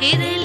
y de